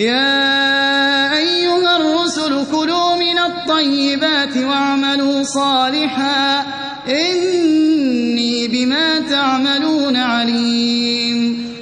يا أيها الرسل كلوا من الطيبات واعملوا صالحا. إني بما تعملون